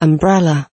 umbrella.